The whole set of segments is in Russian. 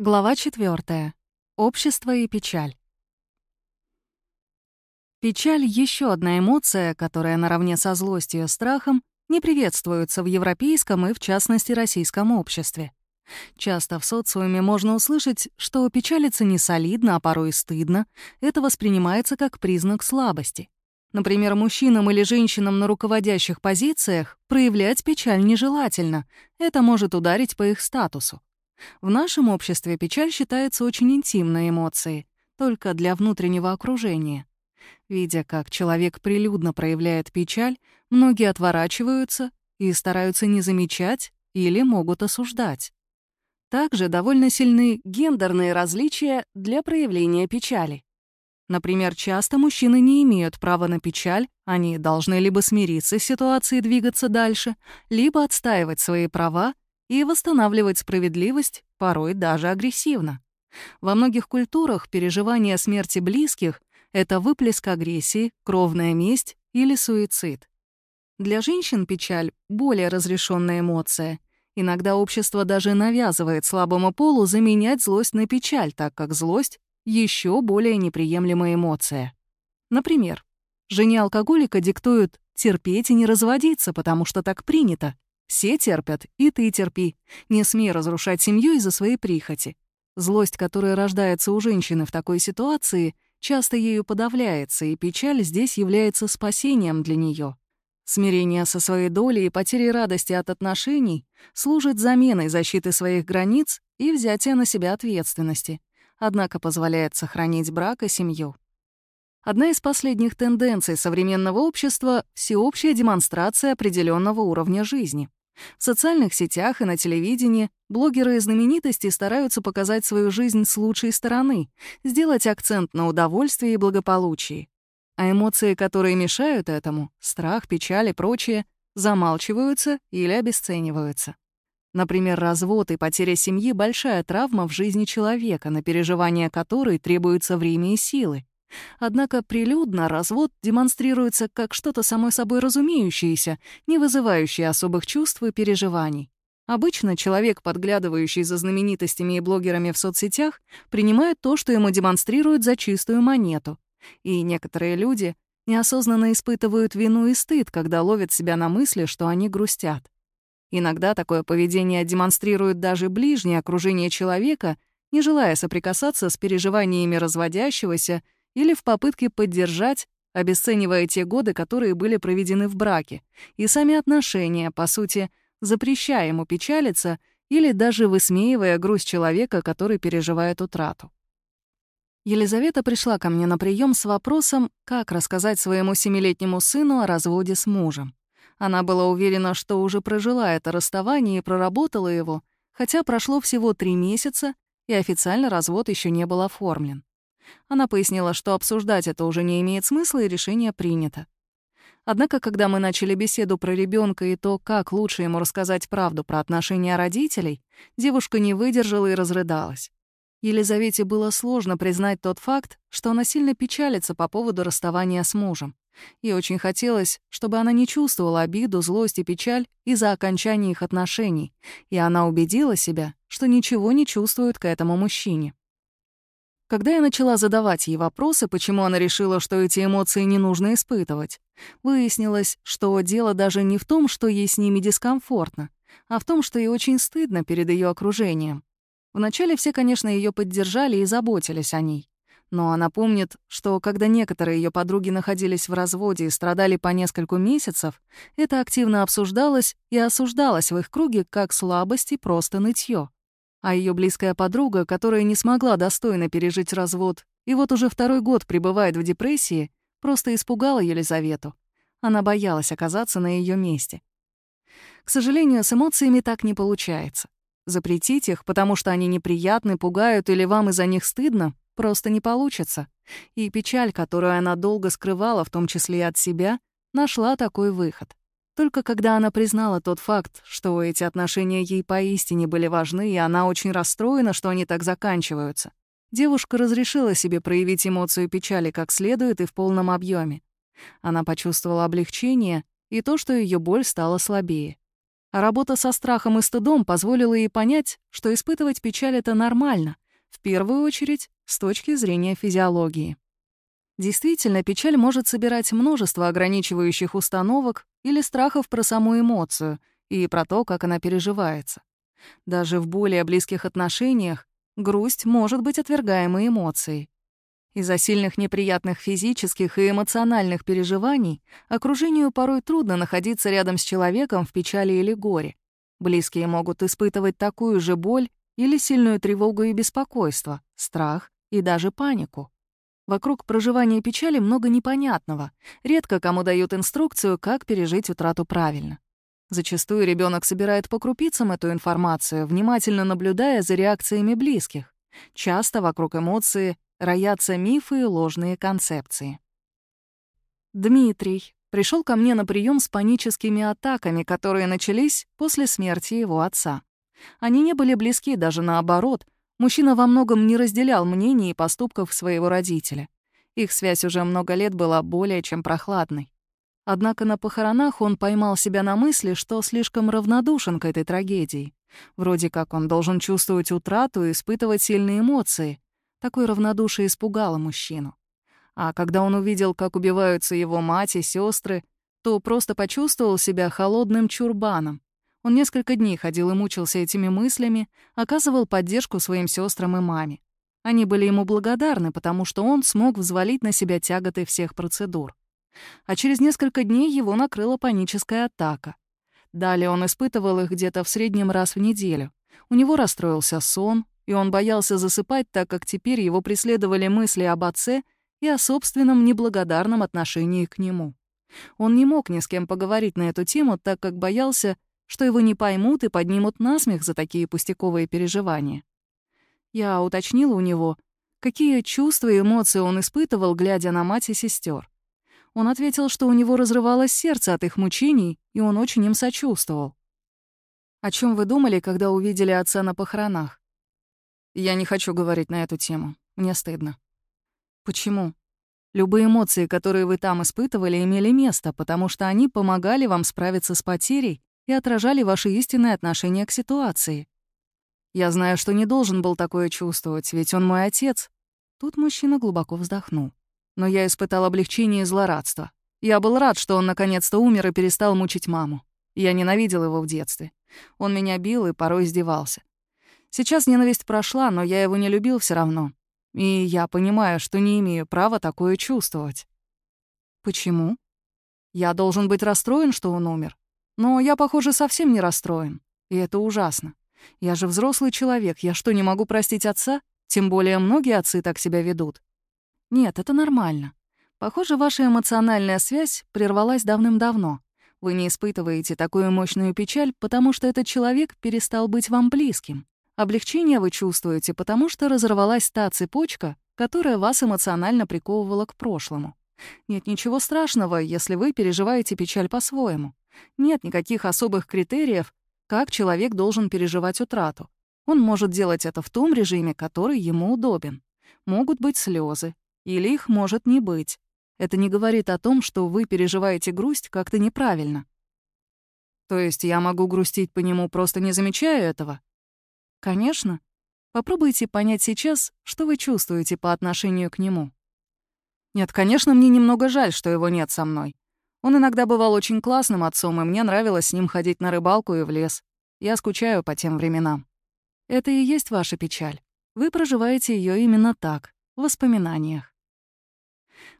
Глава 4. Общество и печаль. Печаль — еще одна эмоция, которая наравне со злостью и страхом не приветствуется в европейском и, в частности, российском обществе. Часто в социуме можно услышать, что печалиться не солидно, а порой стыдно. Это воспринимается как признак слабости. Например, мужчинам или женщинам на руководящих позициях проявлять печаль нежелательно. Это может ударить по их статусу. В нашем обществе печаль считается очень интимной эмоцией, только для внутреннего окружения. Видя, как человек прилюдно проявляет печаль, многие отворачиваются и стараются не замечать или могут осуждать. Также довольно сильны гендерные различия для проявления печали. Например, часто мужчины не имеют права на печаль, они должны либо смириться с ситуацией и двигаться дальше, либо отстаивать свои права и восстанавливать справедливость, порой даже агрессивно. Во многих культурах переживание смерти близких — это выплеск агрессии, кровная месть или суицид. Для женщин печаль — более разрешенная эмоция. Иногда общество даже навязывает слабому полу заменять злость на печаль, так как злость — еще более неприемлемая эмоция. Например, жене алкоголика диктуют терпеть и не разводиться, потому что так принято, все терпят, и ты терпи. Не смей разрушать семью из-за своей прихоти. Злость, которая рождается у женщины в такой ситуации, часто ею подавляется, и печаль здесь является спасением для нее. Смирение со своей долей и потерей радости от отношений служит заменой защиты своих границ и взятия на себя ответственности, однако позволяет сохранить брак и семью. Одна из последних тенденций современного общества — всеобщая демонстрация определенного уровня жизни. В социальных сетях и на телевидении блогеры и знаменитости стараются показать свою жизнь с лучшей стороны, сделать акцент на удовольствии и благополучии. А эмоции, которые мешают этому — страх, печаль и прочее — замалчиваются или обесцениваются. Например, развод и потеря семьи — большая травма в жизни человека, на переживание которой требуется время и силы. Однако прилюдно развод демонстрируется как что-то само собой разумеющееся, не вызывающее особых чувств и переживаний. Обычно человек, подглядывающий за знаменитостями и блогерами в соцсетях, принимает то, что ему демонстрируют за чистую монету. И некоторые люди неосознанно испытывают вину и стыд, когда ловят себя на мысли, что они грустят. Иногда такое поведение демонстрирует даже ближнее окружение человека, не желая соприкасаться с переживаниями разводящегося или в попытке поддержать, обесценивая те годы, которые были проведены в браке, и сами отношения, по сути, запрещая ему печалиться или даже высмеивая грусть человека, который переживает утрату. Елизавета пришла ко мне на прием с вопросом, как рассказать своему семилетнему сыну о разводе с мужем. Она была уверена, что уже прожила это расставание и проработала его, хотя прошло всего три месяца, и официально развод еще не был оформлен. Она пояснила, что обсуждать это уже не имеет смысла, и решение принято. Однако, когда мы начали беседу про ребенка и то, как лучше ему рассказать правду про отношения родителей, девушка не выдержала и разрыдалась. Елизавете было сложно признать тот факт, что она сильно печалится по поводу расставания с мужем. И очень хотелось, чтобы она не чувствовала обиду, злость и печаль из-за окончания их отношений, и она убедила себя, что ничего не чувствует к этому мужчине. Когда я начала задавать ей вопросы, почему она решила, что эти эмоции не нужно испытывать, выяснилось, что дело даже не в том, что ей с ними дискомфортно, а в том, что ей очень стыдно перед ее окружением. Вначале все, конечно, ее поддержали и заботились о ней. Но она помнит, что когда некоторые ее подруги находились в разводе и страдали по нескольку месяцев, это активно обсуждалось и осуждалось в их круге как слабость и просто нытье. А ее близкая подруга, которая не смогла достойно пережить развод и вот уже второй год пребывает в депрессии, просто испугала Елизавету. Она боялась оказаться на ее месте. К сожалению, с эмоциями так не получается. Запретить их, потому что они неприятны, пугают или вам из-за них стыдно, просто не получится. И печаль, которую она долго скрывала, в том числе и от себя, нашла такой выход. Только когда она признала тот факт, что эти отношения ей поистине были важны, и она очень расстроена, что они так заканчиваются, девушка разрешила себе проявить эмоцию печали как следует и в полном объеме. Она почувствовала облегчение и то, что ее боль стала слабее. А работа со страхом и стыдом позволила ей понять, что испытывать печаль — это нормально, в первую очередь с точки зрения физиологии. Действительно, печаль может собирать множество ограничивающих установок или страхов про саму эмоцию и про то, как она переживается. Даже в более близких отношениях грусть может быть отвергаемой эмоцией. Из-за сильных неприятных физических и эмоциональных переживаний окружению порой трудно находиться рядом с человеком в печали или горе. Близкие могут испытывать такую же боль или сильную тревогу и беспокойство, страх и даже панику. Вокруг проживания печали много непонятного. Редко кому дают инструкцию, как пережить утрату правильно. Зачастую ребенок собирает по крупицам эту информацию, внимательно наблюдая за реакциями близких. Часто вокруг эмоции роятся мифы и ложные концепции. Дмитрий пришел ко мне на прием с паническими атаками, которые начались после смерти его отца. Они не были близки, даже наоборот — Мужчина во многом не разделял мнений и поступков своего родителя. Их связь уже много лет была более чем прохладной. Однако на похоронах он поймал себя на мысли, что слишком равнодушен к этой трагедии. Вроде как он должен чувствовать утрату и испытывать сильные эмоции. Такое равнодушие испугало мужчину. А когда он увидел, как убиваются его мать и сестры, то просто почувствовал себя холодным чурбаном, он несколько дней ходил и мучился этими мыслями, оказывал поддержку своим сестрам и маме. Они были ему благодарны, потому что он смог взвалить на себя тяготы всех процедур. А через несколько дней его накрыла паническая атака. Далее он испытывал их где-то в среднем раз в неделю. У него расстроился сон, и он боялся засыпать, так как теперь его преследовали мысли об отце и о собственном неблагодарном отношении к нему. Он не мог ни с кем поговорить на эту тему, так как боялся, что его не поймут и поднимут насмех за такие пустяковые переживания. Я уточнила у него, какие чувства и эмоции он испытывал, глядя на мать и сестер. Он ответил, что у него разрывалось сердце от их мучений, и он очень им сочувствовал. «О чем вы думали, когда увидели отца на похоронах?» «Я не хочу говорить на эту тему. Мне стыдно». «Почему?» Любые эмоции, которые вы там испытывали, имели место, потому что они помогали вам справиться с потерей и отражали ваше истинное отношение к ситуации. Я знаю, что не должен был такое чувствовать, ведь он мой отец. Тут мужчина глубоко вздохнул. Но я испытал облегчение и злорадство. Я был рад, что он наконец-то умер и перестал мучить маму. Я ненавидел его в детстве. Он меня бил и порой издевался. Сейчас ненависть прошла, но я его не любил все равно. И я понимаю, что не имею права такое чувствовать. Почему? Я должен быть расстроен, что он умер. Но я, похоже, совсем не расстроен. И это ужасно. Я же взрослый человек, я что, не могу простить отца? Тем более многие отцы так себя ведут. Нет, это нормально. Похоже, ваша эмоциональная связь прервалась давным-давно. Вы не испытываете такую мощную печаль, потому что этот человек перестал быть вам близким. Облегчение вы чувствуете, потому что разорвалась та цепочка, которая вас эмоционально приковывала к прошлому. Нет ничего страшного, если вы переживаете печаль по-своему. Нет никаких особых критериев, как человек должен переживать утрату. Он может делать это в том режиме, который ему удобен. Могут быть слезы, или их может не быть. Это не говорит о том, что вы переживаете грусть как-то неправильно. То есть я могу грустить по нему, просто не замечая этого? Конечно. Попробуйте понять сейчас, что вы чувствуете по отношению к нему. Нет, конечно, мне немного жаль, что его нет со мной. Он иногда бывал очень классным отцом, и мне нравилось с ним ходить на рыбалку и в лес. Я скучаю по тем временам. Это и есть ваша печаль. Вы проживаете ее именно так, в воспоминаниях.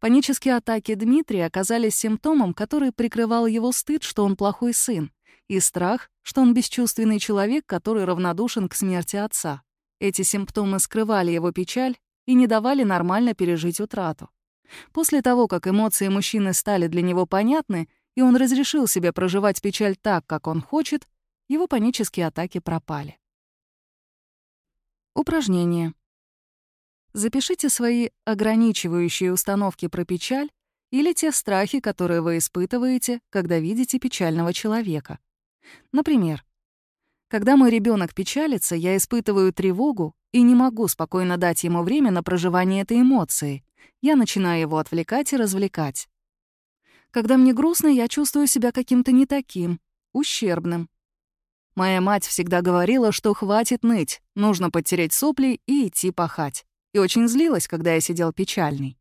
Панические атаки Дмитрия оказались симптомом, который прикрывал его стыд, что он плохой сын, и страх, что он бесчувственный человек, который равнодушен к смерти отца. Эти симптомы скрывали его печаль и не давали нормально пережить утрату. После того, как эмоции мужчины стали для него понятны, и он разрешил себе проживать печаль так, как он хочет, его панические атаки пропали. Упражнение. Запишите свои ограничивающие установки про печаль или те страхи, которые вы испытываете, когда видите печального человека. Например, когда мой ребенок печалится, я испытываю тревогу и не могу спокойно дать ему время на проживание этой эмоции, я начинаю его отвлекать и развлекать. Когда мне грустно, я чувствую себя каким-то не таким, ущербным. Моя мать всегда говорила, что хватит ныть, нужно подтереть сопли и идти пахать. И очень злилась, когда я сидел печальный.